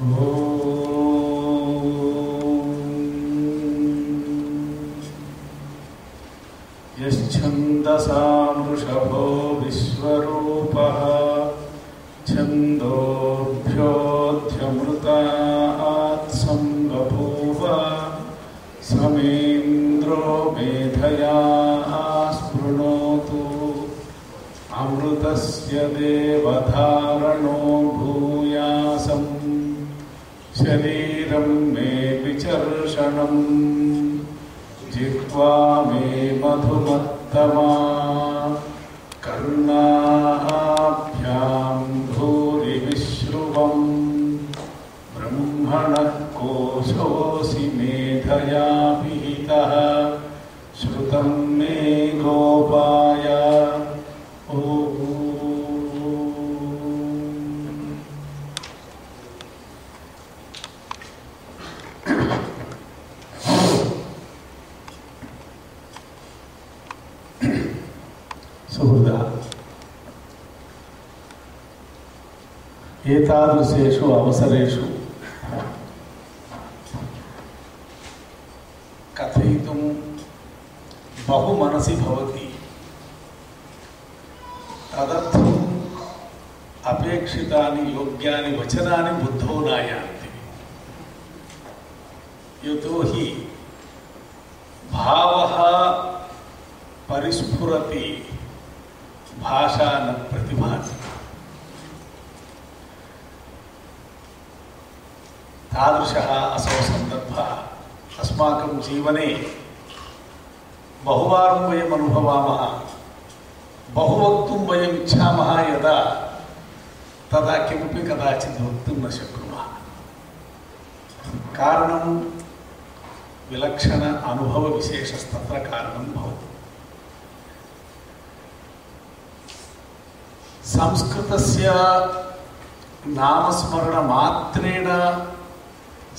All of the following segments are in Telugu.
ो यच्छन्दसा मृषभो विश्वरूपः छन्दोभ्योऽध्यमृत समेन्द्रो मेधया स्पृणोतु अमृतस्य देवधारणो भू शरीरं मे विचर्षणम् जिह्वा मे मधुमत्तमा Obrigado, Zé João. Você é తన్మే బహువారం వయం అనుభవామహ బహువక్తుం వయం ఇచ్చామహ యదా తదా కిమపి కదాచిత్ వక్తుం న శక్నుమః కారణం విలక్షణ అనుభవ విశేషస్తత్ర కారణం భవతి. సంస్కృతస్య నామస్మరణ మాత్రేణ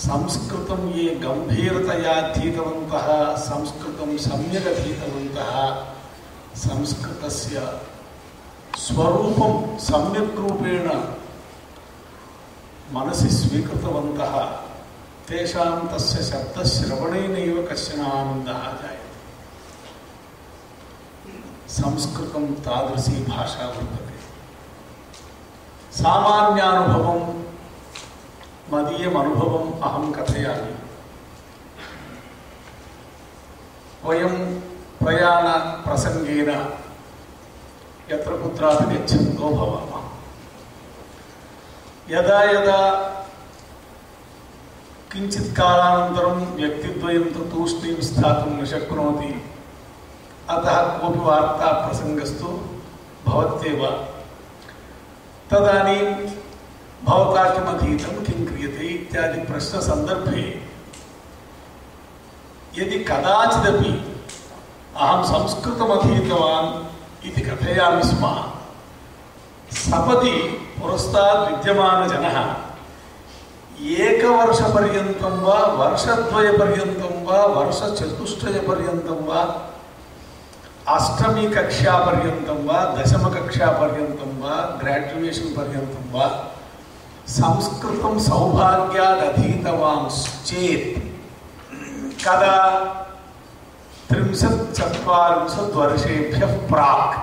संस्कृतं ये गम्भीरतया अधीतवन्तः, संस्कृतं सम्यक् अधीतवन्तः। संस्कृतस्य स्वरूपं सम्यक् रूपेण मनसि स्वीकृतवन्तः। तेषां तस्य शब्दश्रवणेनैव भाषा वर्तते। మదీయం అనుభవం అహం కథయాలి వయం ప్రయాణ ప్రసంగేన ఎత్ర కుత్రాపి గచ్చంతో భవామ యదా యదా కించిత్ కాలానంతరం వ్యక్తిద్వయం తో తూష్ణీం స్థాతుం న శక్నోతి అత కోపి వార్తా ప్రసంగస్తు భవత్యేవ తదనీం भवता किमधीतं किं क्रियते इत्यादि प्रश्नसन्दर्भे यदि कदाचिदपि अहं संस्कृतमधीतवान् इति कथयामि स्म, सपदि पुरस्तात् विद्यमानजनः एकवर्षपर्यन्तं वा, वर्षद्वयपर्यन्तं वा, वर्षचतुष्टयपर्यन्तं वा, अष्टमीकक्षापर्यन्तं वा, दशमकक्षापर्यन्तं वा ग्राड्युयेशन् पर्यन्तं वा సంస్కృతం సౌభాగ్యాదధీతవాం చేత్ కదా త్రింశత్ చత్వరింశత్ వర్షేభ్య ప్రాక్.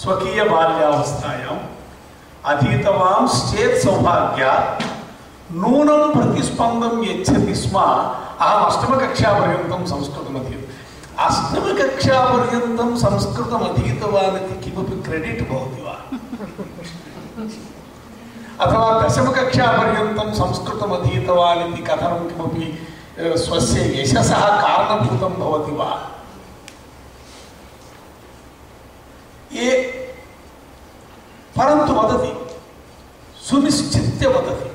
స్వకీయ బాల్యావస్థాయాం. అధీతవాం చేత్ సౌభాగ్యా. నూనం ప్రతిస్పందం యచ్చతి స్మ. అహం అష్టమకక్షాపర్యంతం సంస్కృతమధీత. అష్టమకక్షాపర్యంతం సంస్కృతమధీతవానితి కిమపి క్రెడిట్ భవతి వా. अथवा दशमकक्षापर्यन्तं संस्कृतम् अधीतवान् इति कथनं किमपि स्वस्य यशसः कारणभूतं भवति वा? ये परन्तु वदति, सुनिश्चित्य वदति।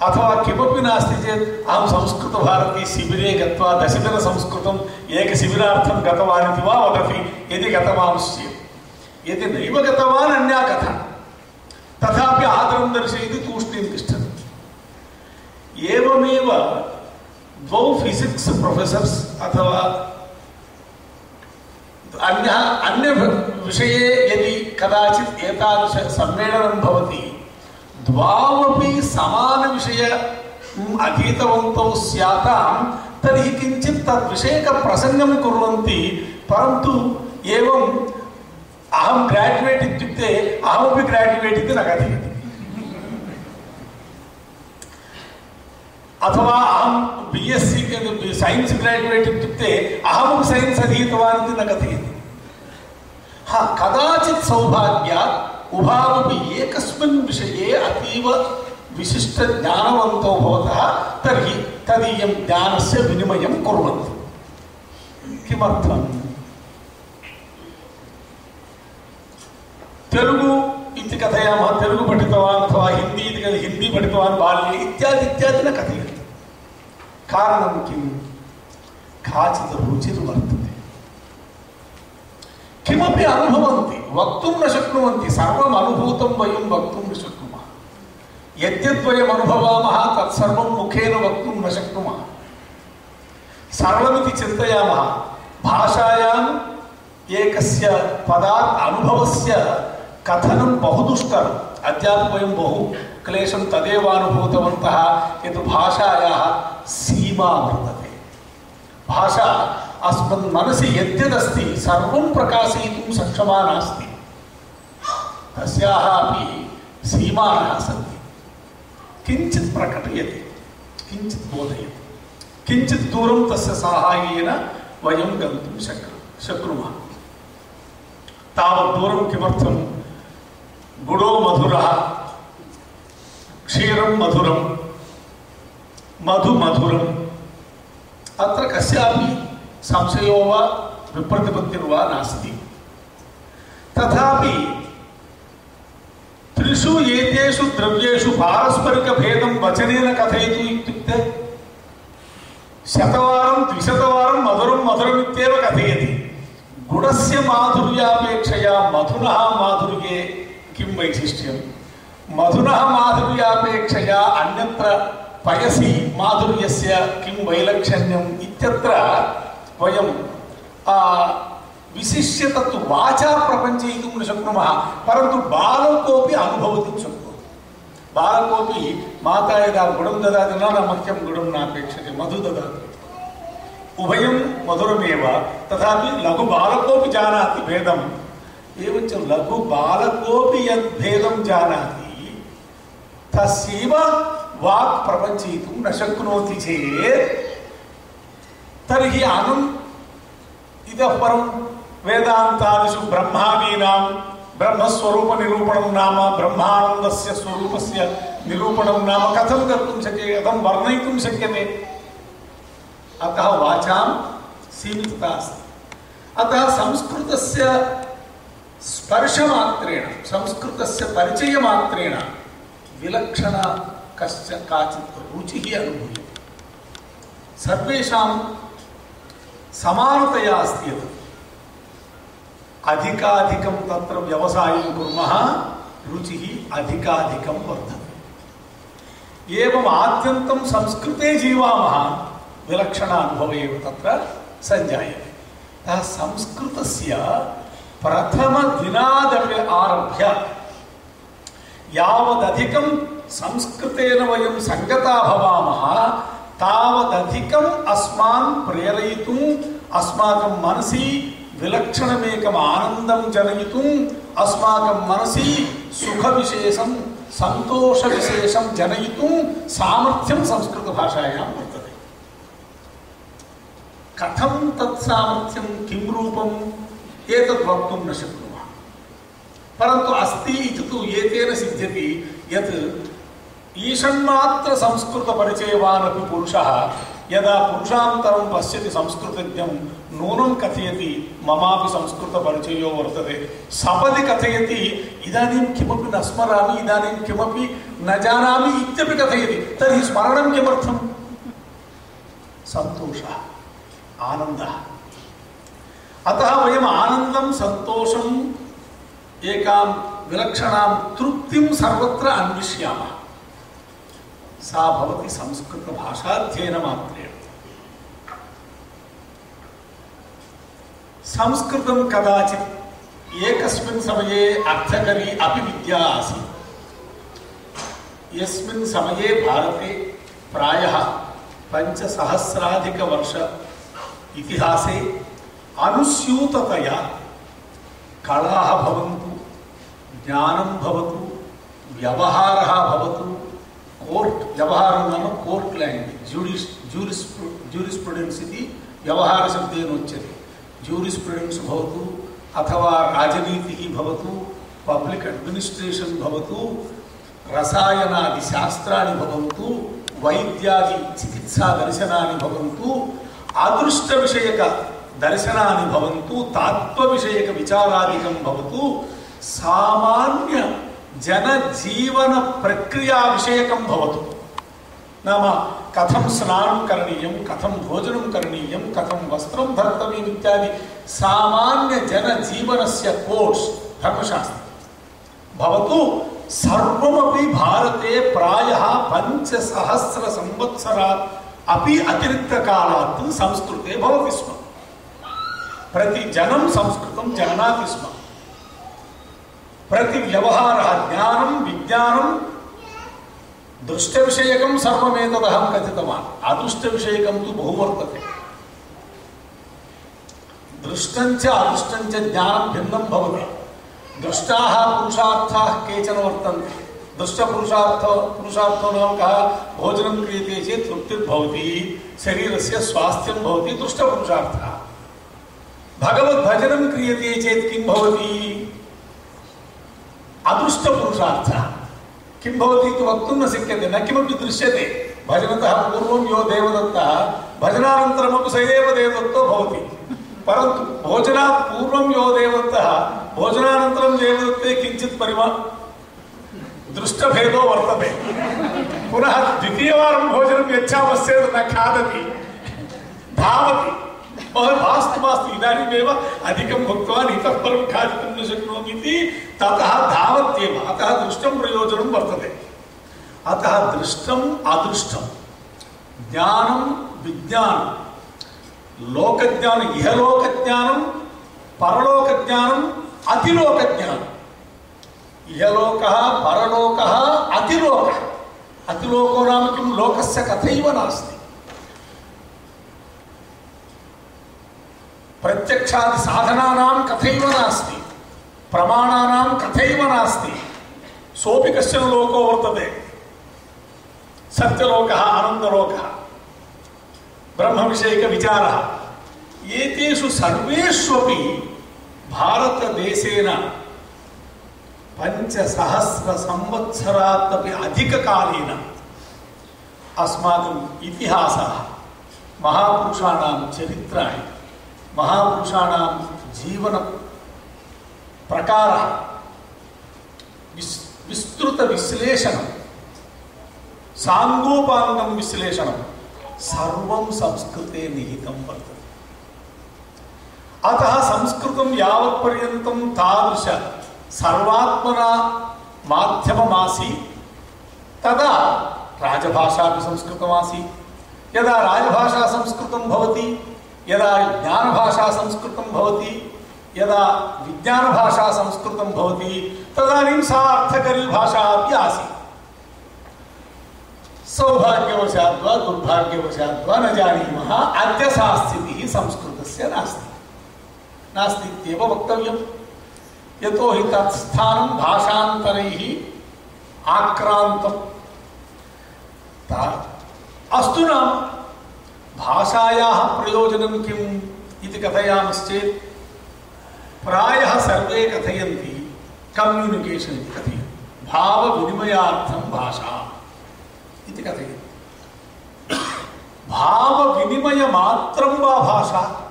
अथवा किमपि नास्ति चेत्, अहं संस्कृतभारती शिबिरे गत्वा दशदिनसंस्कृतम् एकशिबिरार्थं गतवान् इति वा वदति, यदि गतवांश्चेत् यदि नैव गतवान् अन्या कथा సారం దర్శయతి తూష్ణీం తిష్టతి. ఏమేవ ద్వౌ ఫిజిక్స్ ప్రొఫెసర్స్ అథవా అన్య అన్య విషయే యది కదాచిత్ ఏతాదృశ సమ్మేళనం భవతి ద్వావపి సమాన విషయ అధీతవంతౌ స్యాతాం తర్హి కించిత్ తద్విషయక ప్రసంగం కుర్వంతి పరంతు ఏవం అహం గ్రాడ్యుయేట్ ఇత్యుక్తే అహమపి గ్రాడ్యుయేట్ ఇది నాకు అధీతి अथवा अहं बि एस् सि सैन्स् ग्राजुवेट् इत्युक्ते अहमपि सैन्स् अधीतवान् इति न कथयति हा कदाचित् सौभाग्यात् उभावपि एकस्मिन् विषये अतीव विशिष्टज्ञानवन्तौ भवतः तर्हि तदीयं ज्ञानस्य विनिमयं कुर्वन्तु किमर्थम् तेलुगु इति कथयामः तेलुगु पठितवान् अथवा हिन्दी इति कथ- हिन्दी पठितवान् बाल्ये इत्यादि इत्यादि न कथयन्ति ಕಾರಣಂ ಕಿಂ కాచిత ರುಚಿರು వర్తతే. కిమపి అనుభవంతి వక్తుం న శక్నువంతి సర్వం అనుభూతం వయం వక్తుం న శక్నుమ. యద్యద్వయం అనుభవామః తత్ సర్వం ముఖేన వక్తుం న శక్నుమ. సర్వమితి చింతయామహ భాషాయాం ఏకస్య పదా అనుభవస్య కథనం బహు దుష్కరం వయం బహు క్లేశం తదేవానుభూతవంతః యత్ భాషాయా सीमा वर्तते भाषा अस्मन् मनसि यद्यदस्ति, सर्वं प्रकाशयितुं सक्षमा नास्ति। तस्याः अपि सीमाः सन्ति किञ्चित् प्रकटयति, किञ्चित् बोधयति। किञ्चित् दूरं तस्य साहाय्येन वयं गन्तुं शक् शक्नुमः। तावत् दूरं किमर्थं? गुडो मधुरः, क्षीरं मधुरं మధు మధురం అత్ర కస్యాపి సంశయో వా విప్రతిపత్తిర్వా నాస్తి తథాపి త్రిషు ఏతేషు ద్రవ్యేషు పారస్పరిక భేదం వచనేన కథయతు ఇత్యుక్తే శతవారం ద్విశతవారం మధురం మధురమిత్యేవ కథయతి గుణస్య మాధుర్యాపేక్షయా మధున మాధుర్యే కిం వైశిష్ట్యం మధున మాధుర్యాపేక్షయా అన్యత్ర పయసి మాధుర్యస్య కిం వైలక్షణ్యం ఇత్యత్ర వయం. విశిష్య తత్తు వాచా ప్రపంచయితుం న శక్నుమః. పరంతు బాలకోపి అనుభవతి శక్నోతి బాలకోపి మాతా యదా గుణం దదాతి నా మహ్యం గుణం నాపేక్షతే మధు దదాతి ఉభయం మధురమేవ తథాపి లఘు బాలకోపి జానాతి భేదం. ఏమంచ లఘు బాలకోపి యద్భేదం జానాతి. తస్యైవ तस्यैव वाक् प्रपञ्चयितुं न शक्नोति चेत् तर्हि अनम् इतः परं वेदान्तादिषु ब्रह्मादीनां ब्रह्मस्वरूपनिरूपणं नाम ब्रह्मानन्दस्य स्वरूपस्य निरूपणं नाम कथं कर्तुं शक्यते कथं वर्णयितुं शक्यते अतः वाचां सीमितता अस्ति अतः संस्कृतस्य स्पर्शमात्रेण संस्कृतस्य परिचयमात्रेण विलक्षण कश्च काचित् रुचिः अनुभूयते। सर्वेषां समानतया अस्ति यत् अधिकाधिकं तत्र व्यवसायं कुर्मः, रुचिः अधिकाधिकं वर्धते। एवम् आद्यन्तं संस्कृते जीवामः विलक्षण अनुभवः तत्र सञ्जायते। अतः संस्कृतस्य प्रथमदिनादपि आरभ्य यावदधिकं సంస్కృతేన వయం సంగతా భవామ. తావదధికం అస్మాన్ ప్రేరయితు అస్మాకం మనసి విలక్షణమేకం ఆనందం జనయితు అస్మాకం మనసి సుఖ విశేషం సంతోష విశేషం జనయితు సామర్థ్యం సంస్కృత భాషాయా వర్తతే. కథం తత్ సామర్థ్యం కిం రూపం ఏతద్ వక్తుం న శక్నుమः పరంతు అస్తి ఇది ఏతేన సిద్ధ్యతి యత్ ఈషన్మాత్ర సంస్కృత పరిచయవానపి పురుష. యదా పురుషాంతరం పశ్యతి సంస్కృతజ్ఞం నూనం కథయతి మమాపి సంస్కృత పరిచయో వర్తది సపది కథయతి ఇదానీ కిమపి నస్మరామి ఇదానీ కిమపి నజానామి ఇత్యపి కథయతి. తర్హి స్మరణం కిమర్థం? సంతోష ఆనంద. అత వయం ఆనందం సంతోషం ఏకాం విలక్షణాం తృప్తిం సర్వత్ర అన్విష్యామా. सा भवति संस्कृतभाषाध्ययनमात्रेण संस्कृतं कदाचित् एकस्मिन् समये अर्थकरी अपि विद्या आसीत्। यस्मिन् समये भारते प्रायः पञ्चसहस्राधिकवर्ष इतिहासे अनुस्यूततया कलाः ज्ञानं भवतु, व्यवहारः भवतु కోర్ట్ వ్యవహారం నామ కోర్ట్ ల్యాండ్ జ్యూడిస్ జ్యూరిస్ జ్యూరిస్ప్రుడెన్స్ ఇది వ్యవహార శబ్దేన వచ్చేది? జ్యూరిస్ప్రుడెన్స్ భవతు అథవా రాజనీతి భవతు పబ్లిక్ అడ్మినిస్ట్రేషన్ భవతు రసాయనాది శాస్త్రాన్ని భవంతు వైద్యాది చికిత్సా దర్శనాన్ని భవంతు అదృష్ట విషయక దర్శనాన్ని భవంతు తాత్వ విషయక విచారాధికం భవతు సామాన్య जनजीवनप्रक्रियाविषयकं भवतु नाम कथं स्नानं करणीयं कथं भोजनं करणीयं कथं वस्त्रं धर्तव्यम् इत्यादि सामान्यजनजीवनस्य कोर्स् धर्मशास्त्रं भवतु सर्वमपि भारते प्रायः पञ्चसहस्रसंवत्सरात् अपि अतिरिक्तकालात् संस्कृते भवति स्म प्रतिजनं संस्कृतं जानाति स्म प्रतिव्यवहारः ज्ञानं विज्ञानं दृष्टविषयकं सर्वमेतदहं कथितवान् अदृष्टविषयकं तु बहु वर्तते दृष्टञ्च अदृष्टञ्च ज्ञानं भिन्नं भवति दृष्टाः पुरुषार्थाः केचन वर्तन्ते दृष्टपुरुषार्थ पुरुषार्थो नाम कः भोजनं क्रियते चेत् तृप्तिर्भवति शरीरस्य स्वास्थ्यं भवति दृष्टपुरुषार्थः भगवद्भजनं क्रियते चेत् किं भवति अदृष्टपुरुषार्थः అదృష్ట పురుషార్థ కిం భవతి ఇది వక్తుం న శక్యతే నకిమపి దృశ్యతే భజనత పూర్వం యో దేవదత్త భజనానంతరమపి సైదేవ దేవదత్తో భవతి పరంతు భోజనాత్ పూర్వం యో దేవదత్త భోజనానంతరం దేవదత్తే కించిత్ పరిమా దృష్టభేదో వర్తతే పునః ద్వితీయవారం భోజనం యచ్చామశ్చేత్ న ఖాదతి ధావతి महोदय मास्तु मास्तु इदानीमेव अधिकं भुक्तवान् इतः परं खादितुं न शक्नोमि इति ततः धावत्येव अतः दृष्टं प्रयोजनं वर्तते अतः दृष्टम् अदृष्टं ज्ञानं विज्ञानं लोकज्ञानं इहलोकज्ञानं परलोकज्ञानम् अतिलोकज्ञानम् इहलोकः परलोकः अतिलोकः अतिलोको नाम किं लोकस्य कथैव नास्ति ప్రత్యక్షాది సాధనానాం కథైవ నాస్తి. ప్రమాణానాం కథైవ నాస్తి. సోపి కశ్చన లోకో వర్తతే. సత్యలోక ఆనందలోక. బ్రహ్మవిషయక విచార. ఏతేషు సర్వేష్వపి భారతదేశేన పంచసహస్ర సంవత్సరాత్మపి అధికకాలీన. అస్మాకం ఇతిహాస మహాపురుషాణం చరిత్రాన్ని महापुरुषाणां जीवनप्रकारः विस् विस्तृतविश्लेषणं साङ्गोपाङ्गं विश्लेषणं सर्वं संस्कृते निहितं वर्तते। अतः संस्कृतं यावत्पर्यन्तं तादृश सर्वात्मना माध्यममासीत्। तदा राजभाषापि संस्कृतमासीत् यदा राजभाषा संस्कृतं भवति यदा ज्ञानभाषा संस्कृतं भवति, यदा विज्ञानभाषा संस्कृतं भवति, तदानीं सा अर्थकरी भाषा अपि आसीत्। सौभाग्यवशात् वा दुर्भाग्यवशात् वा न जानीमः, अद्य सा स्थितिः संस्कृतस्य नास्ति। नास्ति इत्येव वक्तव्यम् यतोहि तत् स्थानं भाषान्तरैः आक्रान्तम्। ता- अस्तु नाम। भाषायाः प्रयोजनं किम् इति कथयामश्चेत् प्रायः सर्वे कथयन्ति कम्युनिकेशन् इति कथयन्ति। भावविनिमयार्थं भाषा इति कथयन्ति। भावविनिमयमात्रं वा भाषा?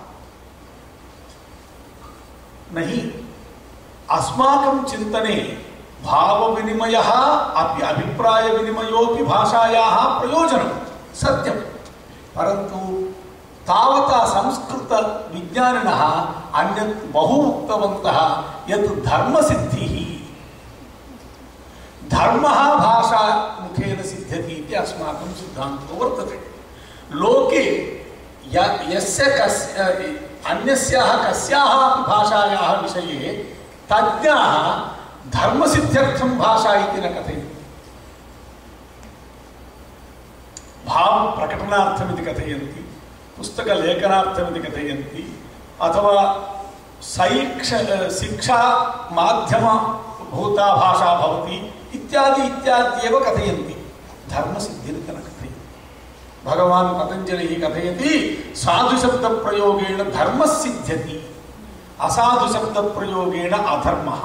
नहि। अस्माकं चिन्तने भावविनिमयः अपि अभिप्रायविनिमयोऽपि भाषायाः प्रयोजनं सत्यं परन्तु तावता संस्कृतविज्ञानिनः अन्यत् बहु उक्तवन्तः यत् धर्मः भाषामुखेन सिद्ध्यति इति अस्माकं सिद्धान्तो वर्तते। लोके य- यस्य कस्य अन्यस्याः कस्याः भाषायाः विषये तज्ञाः धर्मसिद्ध्यर्थं भाषा इति न कथयन्ति। प्रकटनार्थमिति कथयन्ति पुस्तकलेखनार्थमिति कथयन्ति अथवा सैक्ष शिक्षा माध्यमभूता भाषा भवति इत्यादि इत्याद्येव कथयन्ति धर्मसिद्धिरिति न कथयन्ति भगवान् पतञ्जलिः कथयति साधुशब्दप्रयोगेण धर्मः सिद्ध्यति असाधुशब्दप्रयोगेण अधर्मः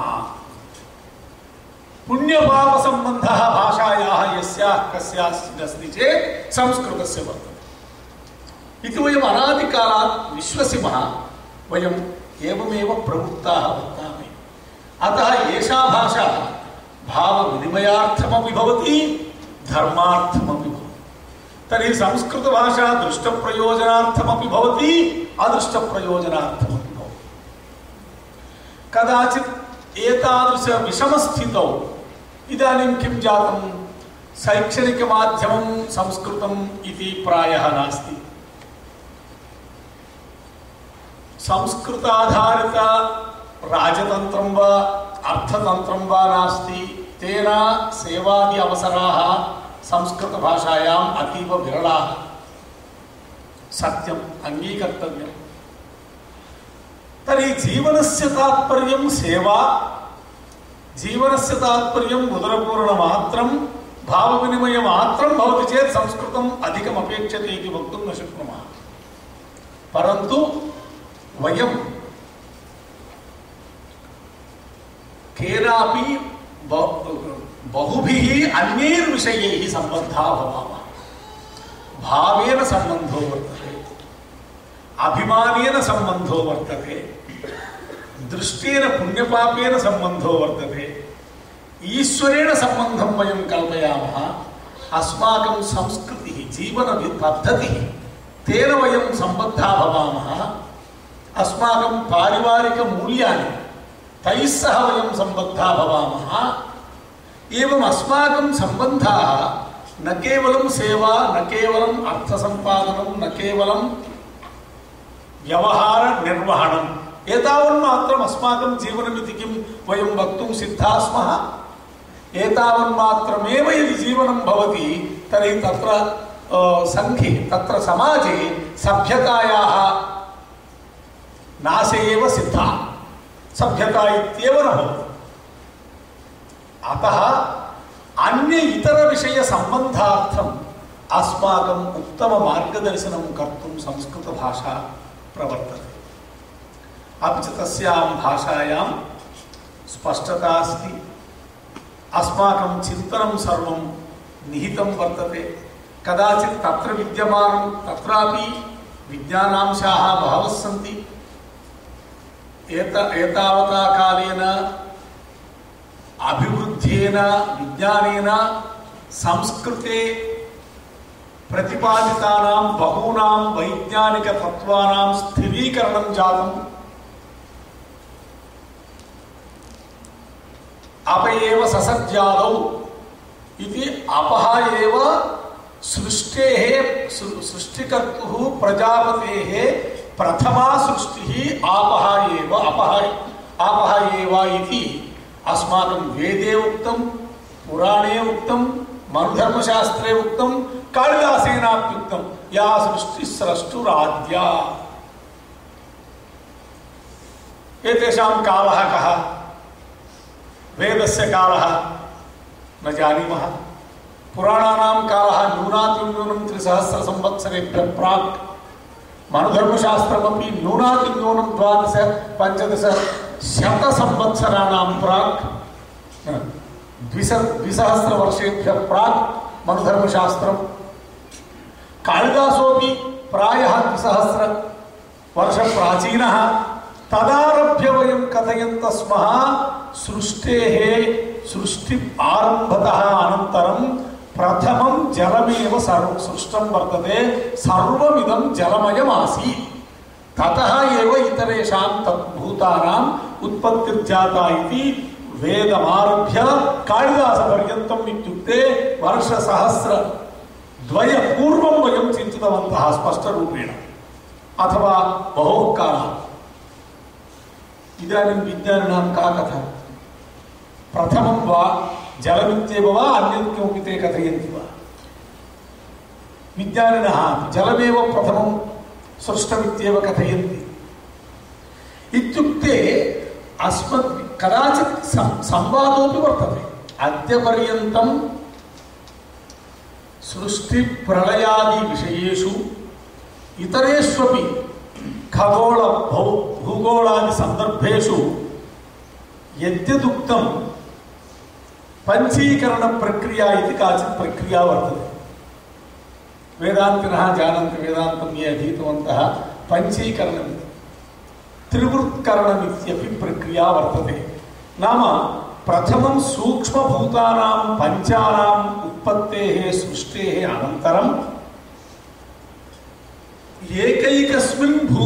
पुण्यपापसम्बन्धः भाषायाः यस्याः कस्याश्चित् अस्ति चेत् संस्कृतस्य वर्तते इति वयम् अनादिकालात् अतः एषा भाषा भावविनिमयार्थमपि भवति, धर्मार्थमपि भवति। तर्हि संस्कृतभाषा दृष्टप्रयोजनार्थमपि भवति, अदृष्टप्रयोजनार्थमपि भवति। कदाचित् एतादृशविषमस्थितौ इदानीं किं जातं? शैक्षणिकमाध्यमं संस्कृतम् इति प्रायः नास्ति। संस्कृताधारित राजतन्त्रं वा अर्थतन्त्रं वा नास्ति, तेन सेवादि अवसराः संस्कृतभाषायाम् अतीव विरलाः। सत्यम्, अङ्गीकर्तव्यम्। तर्हि जीवनस्य तात्पर्यं सेवा జీవనస్య తాత్పర్యం ఉదరపూరణ మాత్రం భావ వినిమయ మాత్రం భవతి చేత్ సంస్కృతం అధికం అపేక్షత ఇది వక్తుం న పరంతు వయం కేనాపి బహుభిః అన్యైర్విషయైః సంబద్ధా భవామ. భావేన సంబంధో వర్తతే అభిమానేన సంబంధో వర్తతే దృష్టిన పుణ్యపాపేన సంబంధో వర్తతే. ఈశ్వరేణ సంబంధం వయం కల్పయామ అస్మాకం సంస్కృతి జీవన పద్ధతి తేన వయం సంబద్ధా భవామ అస్మాకం పారివారిక మూల్యాన్ని తై సహ వయం సంబద్ధా భవామ ఏం అస్మాకం సంబంధ నేవలం సేవా నేవలం న కేవలం అర్థ సంపాదనం న వ్యవహార నిర్వహణం. एतावन्मात्रम् अस्माकं जीवनमिति किं वयं वक्तुं सिद्धाः स्मः एतावन्मात्रमेव यदि जीवनं भवति, तर्हि तत्र सङ्घे तत्र समाजे सभ्यतायाः नाशे एव सिद्धा। सभ्यता इत्येव न भवति। अतः अन्य इतरविषयसम्बन्धार्थम् अस्माकम् उत्तममार्गदर्शनं कर्तुं संस्कृतभाषा प्रवर्तते। अपि च तस्यां भाषायां स्पष्टता अस्ति अस्माकं चिन्तनं सर्वं निहितं वर्तते कदाचित् तत्र विद्यमानं तत्रापि विज्ञानांशाः बहवः सन्ति एत एतावता कालेन अभिवृद्धेन विज्ञानेन संस्कृते प्रतिपादितानां बहूनां वैज्ञानिकतत्त्वानां स्थिरीकरणं जातम् अप अपएव ससद्याद अपहाव सृष्टे सृष्टिकर्तु प्रजापते प्रथमा सृष्टि आपहाव अपहाव अस्माक वेदे उक्त, पुराणे उक्त मनुधर्मशास्त्रे उक्त, कालिदासेनाप्युक्त, या सृष्टि स्रष्टुराद्या। एतेषां कालः कः? वेदस्य कालः न जानीमः। पुराणानां कालः न्यूनातिन्यूनं त्रिसहस्रसंवत्सरेभ्यः प्राक्। मनुधर्मशास्त्रमपि न्यूनातिन्यूनं द्वादश, पञ्चदश शतसंवत्सराणां प्राक्। द्विस, द्विसहस्रवर्षेभ्यः प्राक् मनुधर्मशास्त्रं कालिदासोऽपि प्रायः द्विसहस्र वर्षप्राचीनः तदारभ्य वयं कथयन्तः स्मः सृष्टेः सृष्टि आरम्भतः अनन्तरं प्रथमं जलमेव सर्व, सृष्टं वर्तते, सर्वमिदं जलमयमासीत्। ततः एव इतरेषां तद्भूतानाम् उत्पत्तिर्जाता इति वेदमारभ्य कालिदासपर्यन्तम् इत्युक्ते वर्षसहस्र द्वयपूर्वं वयं चिन्तितवन्तः स्पष्टरूपेण। अथवा बहुः ఇదానీ విజ్ఞానినాం కా కథ. ప్రథమం వా జలమిత్యేవ వా అన్యత్యమపి తే కథయంతి వా. విజ్ఞానిన జలమేవ ప్రథమం సృష్టమిత్యేవ కథయంతి. ఇత్యుక్తే అస్మత్ కదాచిత్ సంవాదోపి వర్తతే. అద్యపర్యంతం సృష్టి ప్రళయాది విషయేషు ఇతరేష్వపి खगोल भूगोलादि सन्दर्भेषु यद्यदुक्तं पञ्चीकरणप्रक्रिया इति काचित् प्रक्रिया वर्तते। वेदान्तिनः जानन्ति वेदान्तं ये अधीतवन्तः पञ्चीकरणम् त्रिवृत्करणमित्यपि प्रक्रिया वर्तते। नाम प्रथमं सूक्ष्मभूतानां पञ्चानाम् उत्पत्तेः, सृष्टेः अनन्तरम् एकैकस्मिन् भू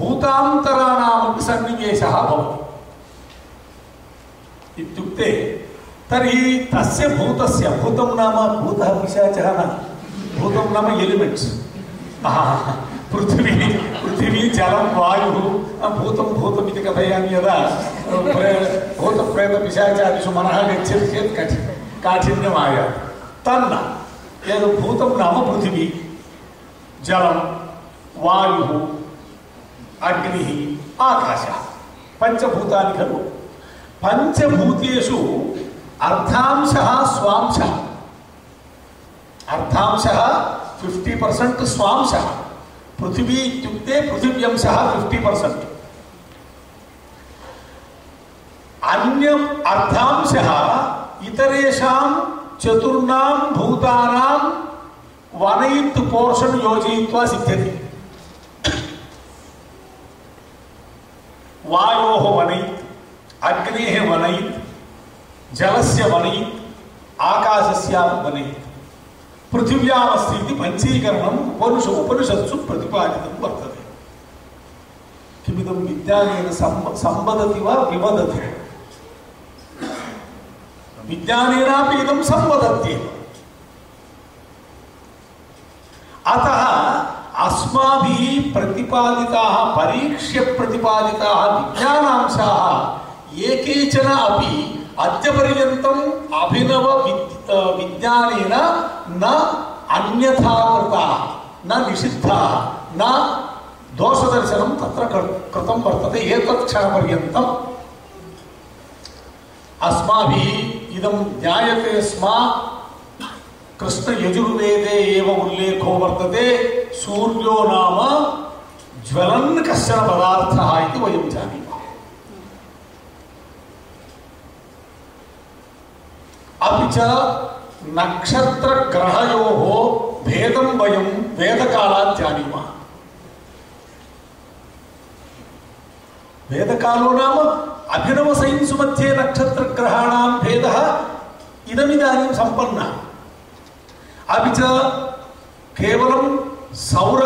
भूतान्तराणामपि सन्निवेशः तरी इत्युक्ते भूत भूत भूतस्य नाम भूतः पिशाचः न, भूत नाम एलिमेण्ट्स्। पृथिवी पृथिवी, जलं, वायुः भूत भूतमिति कथयामि यदा भूतप्रेतपिशाचादिषु मनः गच्छति चेत् कठि काठिन्यम् आयाति तन्न, यद् नाम पृथिवी, जलं, वायु अग्नि आकाश। पंचभूता खलु। पञ्चभूतेषु अर्धांशः स्वांश। अर्धांशः फिफ्टी पर्सेंट स्वांश। पृथ्वी पृथिव्यंश फिफ्टी पर्सेंट पर्सेण्ट् अन्यम् अर्धांशः इतरेषां चतुर्णां भूतानां वनयित् पोर्षन् योजयित्वा सिद्ध्यति। वायोः वनैत् अग्नेः वनैत् जलस्य वनैत् आकाशस्य वनैत् पृथिव्यामस्ति इति पञ्चीकरणम् उपनिष उपनिषत्सु प्रतिपादितं वर्तते। किमिदं विज्ञानेन सम्वदति वा विवदति? विज्ञानेनापि इदं संवदत्येव अतः అస్మాభి ప్రతిపాదిత పరీక్ష్య ప్రతిపాదిత విజ్ఞానాంశా ఏకేచన అపి అద్యపర్యంతం అభినవ విజ్ఞానేన నా అన్యథాకృత నా నిషిద్ధ నా దోషదర్శనం తత్ర కృతం వర్తతే ఏతత్క్షణపర్యంతం అస్మాభి ఇదం జ్ఞాయతే స్మ కృష్ణ యజుర్వేదే ఏవ ఉల్లేఖో వర్తతే సూర్యో నామ జ్వలన్ కశ్చన పదార్థ ఇది వయం జాని అవి చ నక్షత్రగ్రహయో భేదం వయం వేదకాలా జానీమ. వేదకాలో నామ అభినవ సైన్స్ మధ్యే నక్షత్రగ్రహాణం భేద ఇదమిదానీ సంపన్నా. अपि च केवलं सौर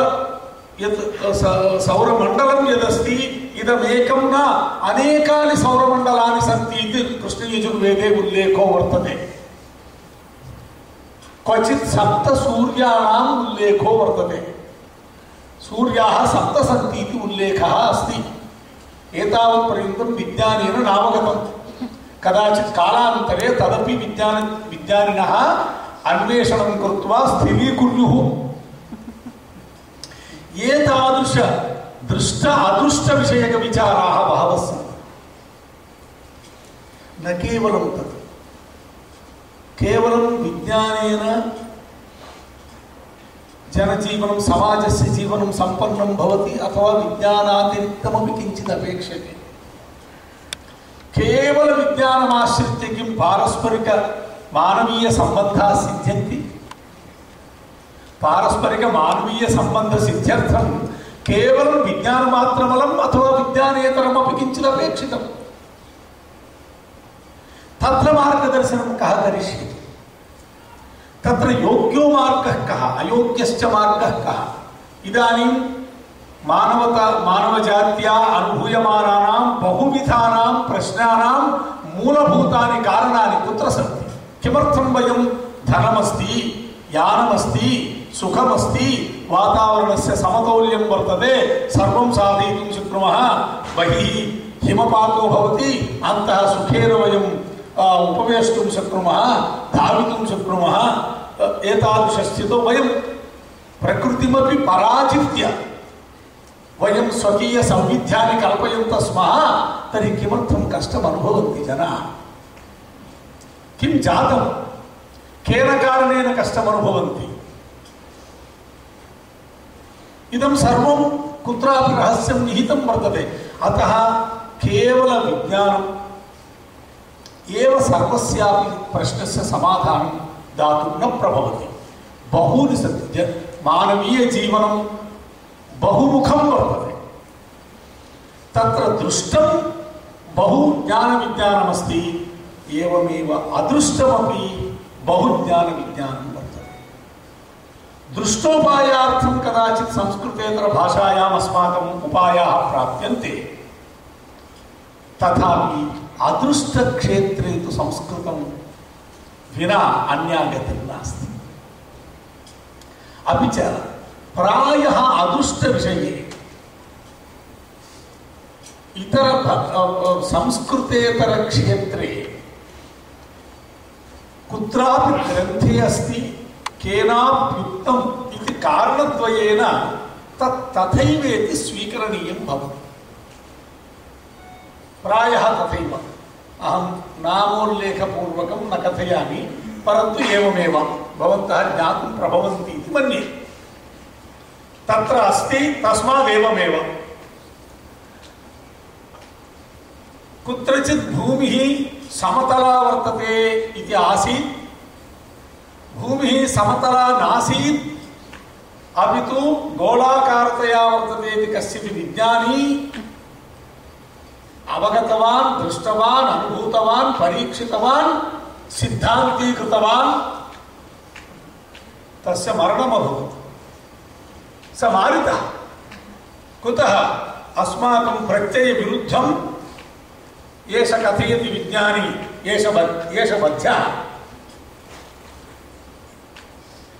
यत् स- सौरमण्डलं यदस्ति इदमेकं न अनेकानि सौरमण्डलानि सन्ति इति कृष्णयजुर्वेदे उल्लेखो वर्तते क्वचित् सप्तसूर्याणाम् उल्लेखो वर्तते सूर्याः सप्त सन्ति इति उल्लेखः अस्ति एतावत्पर्यन्तं विज्ञानेन नावगतं कदाचित् कालान्तरे तदपि विज्ञान विज्ञानिनः అన్వేషణం కృత్వా స్థిరీకుర్యు ఏతాదృశ దృష్ట అదృష్ట విషయక విచారా బహవస్ కేవలం తత్ కేవలం విజ్ఞానేన జనజీవనం సమాజస్య జీవనం సంపన్నం భవతి అథవా విజ్ఞానాతిరిక్తమపి కించిత్ అపేక్షతే కేవల విజ్ఞానమాశ్రిత్యం పారస్పరిక మానవీయ సంబంధ సిద్ధ్యంతి. పారస్పరిక మానవీయ సంబంధ సిద్ధ్యర్థం కేవలం విజ్ఞాన మాత్రమలం అథవా విజ్ఞానేతరం అపగించిన అపేక్షితం. తత్ర మార్గదర్శనం కహ కరిష్యతి. తత్ర యోగ్యో మార్గ కహ అయోగ్యశ్చ మార్గ కహ ఇదానీ మానవత మానవజాత్యా అనుభూయమానానాం బహువిధానాం ప్రశ్నానాం మూలభూతాని కారణాన్ని కుత్ర సంతి కిమర్థం వయం ధనమస్తి యానమస్తి సుఖమస్తి వాతావరణస్య సమతౌల్యం వర్తతే సర్వం సాధయితుం శక్నుమః బహి హిమపాతో భవతి అంత సుఖేన వయం ఉపవేష్టుం శక్నుమః ధావితుం శక్నుమః ఏతాదృశస్థితో వయం ప్రకృతిమపి పరాజిత్య వయం స్వకీయ సౌవిధ్యాన్ని కల్పయంత స్మ తరి కిమర్థం కష్టం అనుభవంతి జనా किं जातं? केन कारणेन कष्टम् अनुभवन्ति इदं सर्वं कुत्रापि रहस्यं निहितं वर्तते। अतः केवलविज्ञानम्, एव सर्वस्यापि प्रश्नस्य समाधानं दातुं न प्रभवति। बहूनि सन्ति। मानवीयजीवनं बहुमुखं वर्तते। तत्र दृष्टं बहु ज्ञानविज्ञानमस्ति। ఏవమేవ అదృష్టమపి బహుజ్ఞాన విజ్ఞానం వర్తతే. దృష్టోపాయార్థం కదాచిత్ సంస్కృతేతర భాషాయాం అస్మాకం ఉపాయా ప్రాప్యంతే. తథాపి అదృష్టక్షేత్రే తు సంస్కృతం వినా అన్యాగతి నాస్తి. అవి చ ప్రాయ అదృష్ట విషయే ఇతర సంస్కృతేతర క్షేత్రే कुत्रापि ग्रन्थे अस्ति केनाप्युक्तम् इति कारणद्वयेन तत् तथैवेति स्वीकरणीयं भवति। प्रायः तथैव। अहं नामोल्लेखपूर्वकं न कथयामि, परन्तु एवमेव, भवन्तः ज्ञातुं प्रभवन्ति इति मन्ये। तत्र अस्ति, तस्मादेवमेव। कुत्रचित् भूमिः సమతలా వర్తతే ఇది ఆసీత్. భూమి సమతలా నాసీత్. అవి తు గోళాకారతయా వర్తతే ఇది కశ్చిత్ విజ్ఞాని. అవగతవాన్ దృష్టవాన్ అనుభూతవాన్ పరీక్షితవాన్ సిద్ధాంతీకృతవాన్. తస్య మరణమభవత్ స మారిత. కుత అస్మాకం ప్రత్యయ విరుద్ధం. कथयति विज्ञानी एष बद् एष बध्यः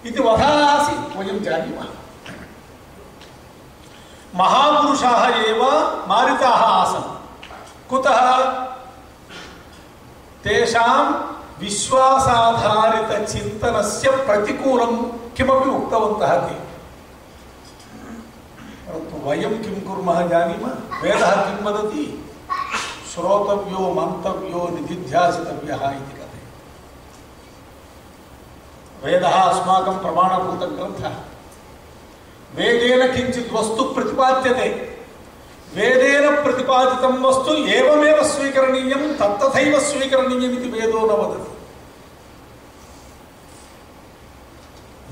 इति वधः आसीत् वयं जानीमः महापुरुषाः एव मारिताः आसन् कुतः तेषां विश्वासाधारितचिन्तनस्य प्रतिकूलं किमपि उक्तवन्तः ते परन्तु वयं किं कुर्मः जानीमः वेदः किं वदति శ్రోతవ్యో మంతవ్యో నిధిధ్యాసితవ్య ఇది కథ. వేద అస్మాకం ప్రమాణభూత గ్రంథ. వేదేన కించిత్ వస్తు ప్రతిపాద్యతే. వేదేన ప్రతిపాదితం వస్తు ఏమేవ స్వీకరణీయం తత్తథైవ స్వీకరణీయం ఇది వేదో నవదతి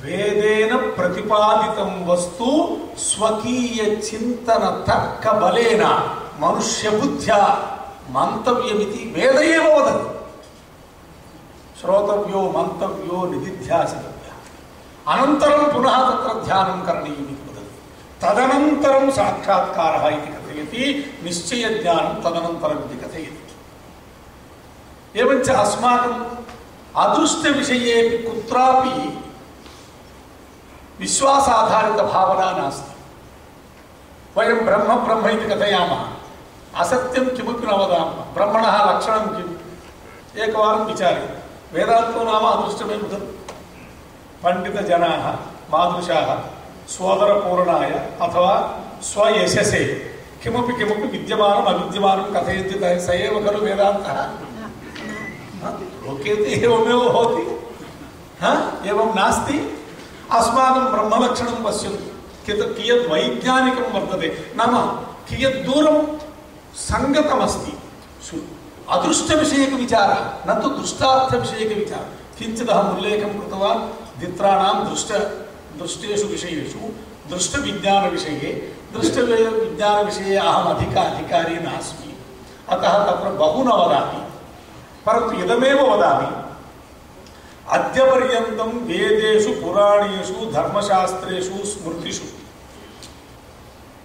వేదేన ప్రతిపాదితం వస్తు స్వకీయ చింతన తర్క బలేన మనుష్య బుద్ధ్యా. మంతవ్యమితి వేదయే వదతి. శ్రోతవ్యో మంతవ్యో నిధిధ్యాసితవ్య. అనంతరం పునః తత్ర ధ్యానం కరణీయమితి వదతి. తదనంతరం సాక్షాత్కార ఇది కథయతి. నిశ్చయ జ్ఞానం తదనంతరం ఇది కథయతి. ఏమంటే అస్మాకం అదృష్ట విషయే కుత్రాపి విశ్వాసాధారిత భావన నాస్తి. వయం బ్రహ్మ బ్రహ్మ ఇది కథయామా असत्यं किमपि न वदामः ब्रह्मणः लक्षणं किम् एकवारं विचार्य वेदान्तो नाम अदृष्टमेव खलु पण्डितजनाः मादृशाः सोदरपूर्णाय अथवा स्वयशसे किमपि किमपि विद्यमानम् अविद्यमानं कथयन्ति स एव खलु वेदान्तः। लोके तु एवमेव भवति? एवं नास्ति। अस्माकं ब्रह्मलक्षणं पश्यन्तु। कियत् वर्तते। नाम कियत् दूरं सङ्गतमस्ति सु- अदृष्टविषयकविचारः न तु दृष्टार्थविषयकविचारः किञ्चिदहम् उल्लेखं कृतवान्, द्वित्राणां दृष्ट, दृष्टेषु विषयेषु, दृष्टविज्ञानविषये। दृष्टविज्ञानविषये अहम् अधिक अधिकारी नास्मि। अतः तत्र बहु न वदामि। परन्तु इदमेव वदामि, अद्यपर्यन्तं वेदेषु पुराणेषु, धर्मशास्त्रेषु, स्मृतिषु।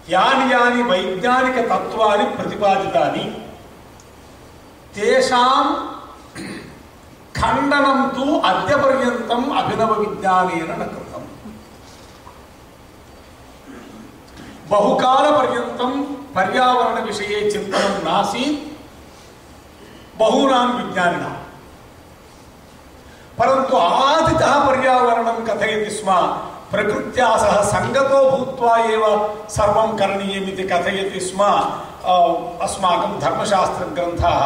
యాని యాని వైజ్ఞానిక తత్వాన్ని ప్రతిపాదితాని తేషాం ఖండనం తు అద్య పర్యంతం అభినవ విజ్ఞానేన నృతం బహుకాల పర్యంతం పర్యావరణ విషయ చింతనం నాసి బహూనాం విజ్ఞాని పరంతు ఆదిత పర్యావరణం కథయతి స్మ प्रकृत्या सह सङ्गतो भूत्वा एव सर्वं करणीयमिति कथयति स्म अस्माकं धर्मशास्त्रग्रन्थाः।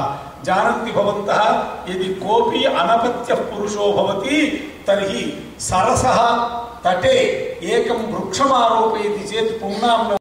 जानन्ति भवन्तः, यदि कोऽपि अनपत्यः पुरुषो भवति, तर्हि सरसः तटे एकं वृक्षमारोपयति चेत् पुंनां न